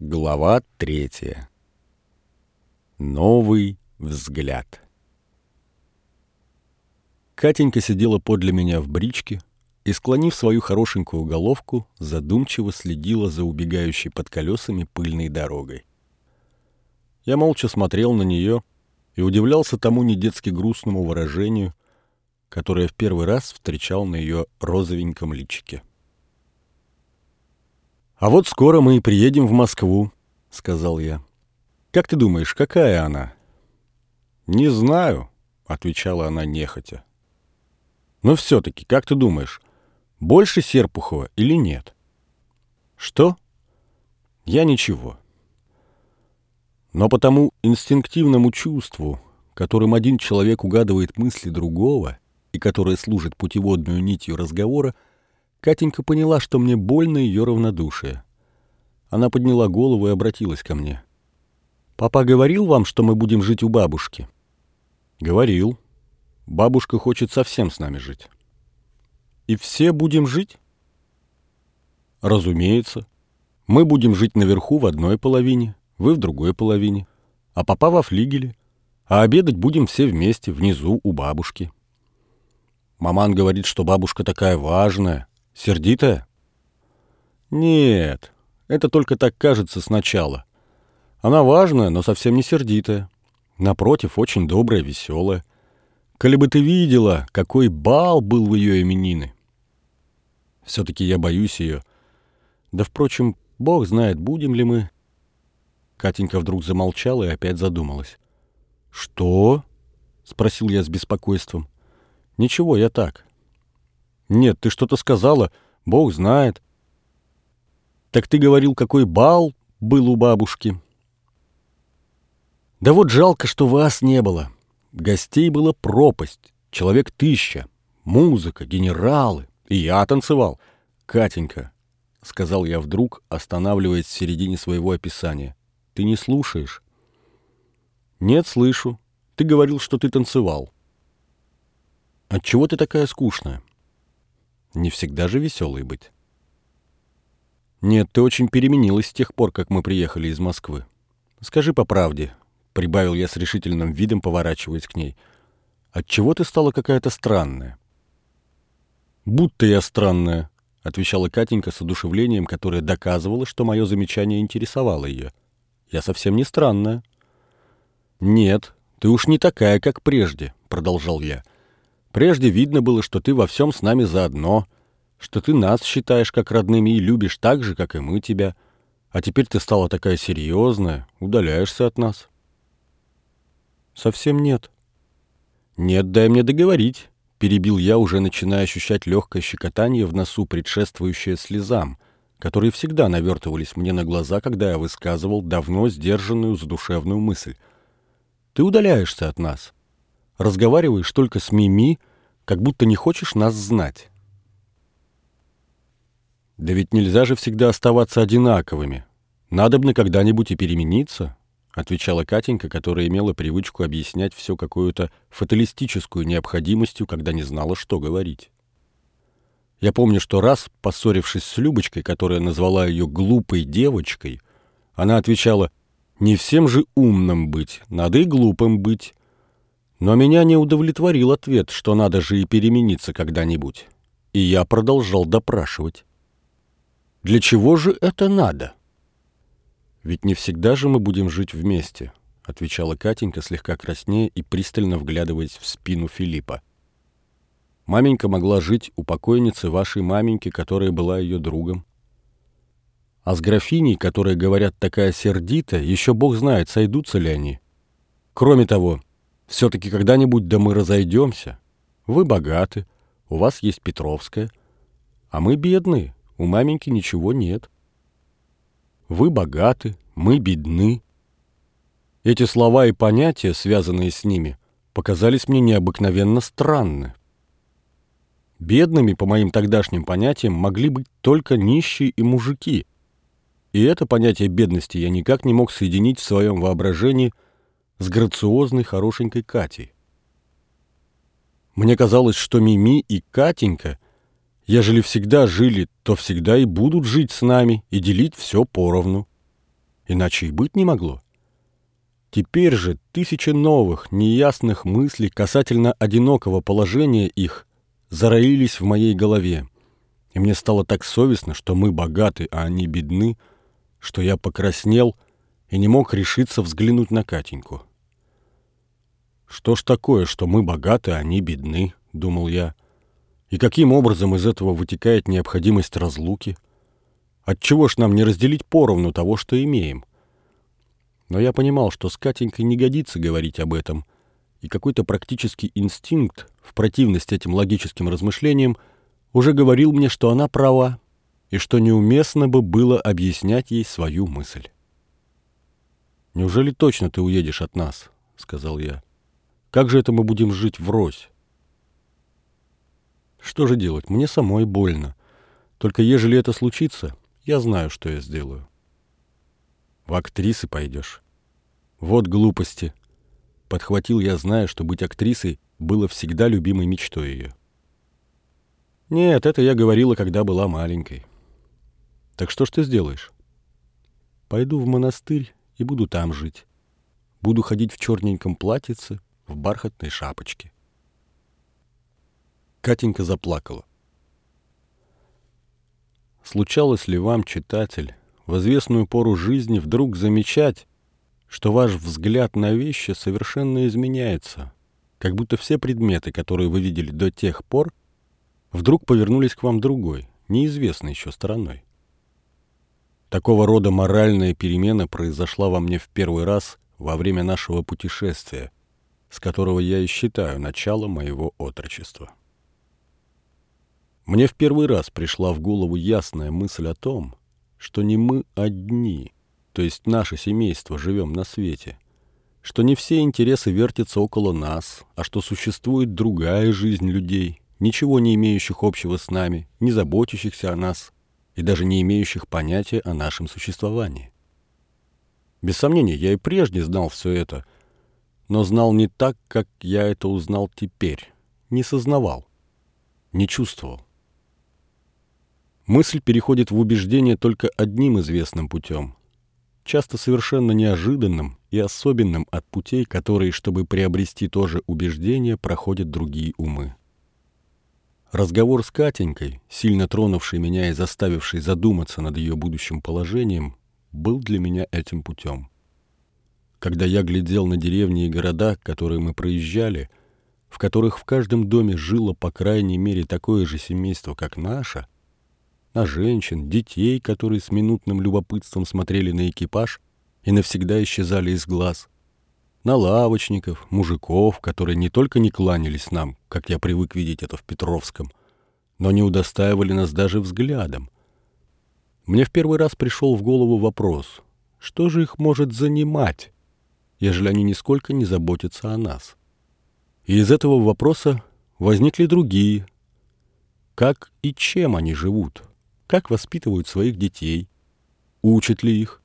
Глава третья. Новый взгляд. Катенька сидела подле меня в бричке и, склонив свою хорошенькую головку, задумчиво следила за убегающей под колесами пыльной дорогой. Я молча смотрел на нее и удивлялся тому недетски грустному выражению, которое в первый раз встречал на ее розовеньком личике. «А вот скоро мы и приедем в Москву», — сказал я. «Как ты думаешь, какая она?» «Не знаю», — отвечала она нехотя. «Но все-таки, как ты думаешь, больше Серпухова или нет?» «Что?» «Я ничего». Но по тому инстинктивному чувству, которым один человек угадывает мысли другого и которое служит путеводную нитью разговора, Катенька поняла, что мне больно ее равнодушие. Она подняла голову и обратилась ко мне. «Папа говорил вам, что мы будем жить у бабушки?» «Говорил. Бабушка хочет совсем с нами жить». «И все будем жить?» «Разумеется. Мы будем жить наверху в одной половине, вы в другой половине, а папа во флигеле, а обедать будем все вместе внизу у бабушки». Маман говорит, что бабушка такая важная, Сердитая? Нет, это только так кажется сначала. Она важная, но совсем не сердитая. Напротив, очень добрая, веселая. Коли бы ты видела, какой бал был в ее именины. Все-таки я боюсь ее. Да, впрочем, бог знает, будем ли мы... Катенька вдруг замолчала и опять задумалась. «Что?» — спросил я с беспокойством. «Ничего, я так. Нет, ты что-то сказала, бог знает. Так ты говорил, какой бал был у бабушки. Да вот жалко, что вас не было. Гостей была пропасть, человек тысяча, музыка, генералы. И я танцевал. Катенька, — сказал я вдруг, останавливаясь в середине своего описания. Ты не слушаешь? Нет, слышу. Ты говорил, что ты танцевал. Отчего ты такая скучная? Не всегда же веселой быть. Нет, ты очень переменилась с тех пор, как мы приехали из Москвы. Скажи по правде, — прибавил я с решительным видом, поворачиваясь к ней. Отчего ты стала какая-то странная? Будто я странная, — отвечала Катенька с одушевлением, которое доказывало, что мое замечание интересовало ее. Я совсем не странная. Нет, ты уж не такая, как прежде, — продолжал я. — Прежде видно было, что ты во всем с нами заодно, что ты нас считаешь как родными и любишь так же, как и мы тебя. А теперь ты стала такая серьезная, удаляешься от нас. Совсем нет. Нет, дай мне договорить, перебил я, уже начиная ощущать легкое щекотание в носу, предшествующее слезам, которые всегда навертывались мне на глаза, когда я высказывал давно сдержанную задушевную мысль. Ты удаляешься от нас разговариваешь только с Мими, как будто не хочешь нас знать. Да ведь нельзя же всегда оставаться одинаковыми. Надобно когда-нибудь и перемениться, отвечала Катенька, которая имела привычку объяснять все какую-то фаталистическую необходимостью, когда не знала, что говорить. Я помню, что раз, поссорившись с Любочкой, которая назвала ее глупой девочкой, она отвечала, «Не всем же умным быть, надо и глупым быть. Но меня не удовлетворил ответ, что надо же и перемениться когда-нибудь. И я продолжал допрашивать. Для чего же это надо? Ведь не всегда же мы будем жить вместе, отвечала Катенька, слегка краснея и пристально вглядываясь в спину Филиппа. Маменька могла жить у покойницы вашей маменьки, которая была ее другом. А с графиней, которая, говорят, такая сердитая, еще бог знает, сойдутся ли они. Кроме того, все-таки когда-нибудь да мы разойдемся. Вы богаты, у вас есть Петровская, а мы бедные, у маменьки ничего нет. Вы богаты, мы бедны. Эти слова и понятия, связанные с ними, показались мне необыкновенно странны. Бедными, по моим тогдашним понятиям, могли быть только нищие и мужики. И это понятие бедности я никак не мог соединить в своем воображении – с грациозной хорошенькой Катей. Мне казалось, что Мими и Катенька, ежели всегда жили, то всегда и будут жить с нами и делить все поровну. Иначе и быть не могло. Теперь же тысячи новых, неясных мыслей касательно одинокого положения их зароились в моей голове. И мне стало так совестно, что мы богаты, а они бедны, что я покраснел и не мог решиться взглянуть на Катеньку. «Что ж такое, что мы богаты, а они бедны?» — думал я. «И каким образом из этого вытекает необходимость разлуки? Отчего ж нам не разделить поровну того, что имеем?» Но я понимал, что с Катенькой не годится говорить об этом, и какой-то практический инстинкт, в противность этим логическим размышлениям, уже говорил мне, что она права, и что неуместно бы было объяснять ей свою мысль. «Неужели точно ты уедешь от нас?» — сказал я. «Как же это мы будем жить врозь?» «Что же делать? Мне самой больно. Только ежели это случится, я знаю, что я сделаю». В актрисы пойдешь. Вот глупости. Подхватил я, зная, что быть актрисой было всегда любимой мечтой ее. Нет, это я говорила, когда была маленькой. Так что ж ты сделаешь? Пойду в монастырь и буду там жить. Буду ходить в черненьком платьице, в бархатной шапочке. Катенька заплакала. Случалось ли вам, читатель, в известную пору жизни вдруг замечать, что ваш взгляд на вещи совершенно изменяется, как будто все предметы, которые вы видели до тех пор, вдруг повернулись к вам другой, неизвестной еще стороной. Такого рода моральная перемена произошла во мне в первый раз во время нашего путешествия, с которого я и считаю начало моего отрочества. Мне в первый раз пришла в голову ясная мысль о том, что не мы одни, то есть наше семейство, живем на свете, что не все интересы вертятся около нас, а что существует другая жизнь людей, ничего не имеющих общего с нами, не заботящихся о нас и даже не имеющих понятия о нашем существовании. Без сомнения, я и прежде знал все это, но знал не так, как я это узнал теперь, не сознавал, не чувствовал. Мысль переходит в убеждение только одним известным путем, часто совершенно неожиданным и особенным от путей, которые, чтобы приобрести то же убеждение, проходят другие умы. Разговор с Катенькой, сильно тронувший меня и заставивший задуматься над ее будущим положением, был для меня этим путем. Когда я глядел на деревни и города, которые мы проезжали, в которых в каждом доме жило по крайней мере такое же семейство, как наше, на женщин, детей, которые с минутным любопытством смотрели на экипаж и навсегда исчезали из глаз, на лавочников, мужиков, которые не только не кланялись нам, как я привык видеть это в Петровском, но не удостаивали нас даже взглядом. Мне в первый раз пришел в голову вопрос, что же их может занимать, ежели они нисколько не заботятся о нас? И из этого вопроса возникли другие. Как и чем они живут? как воспитывают своих детей, учат ли их,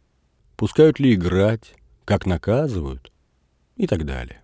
пускают ли играть, как наказывают и так далее.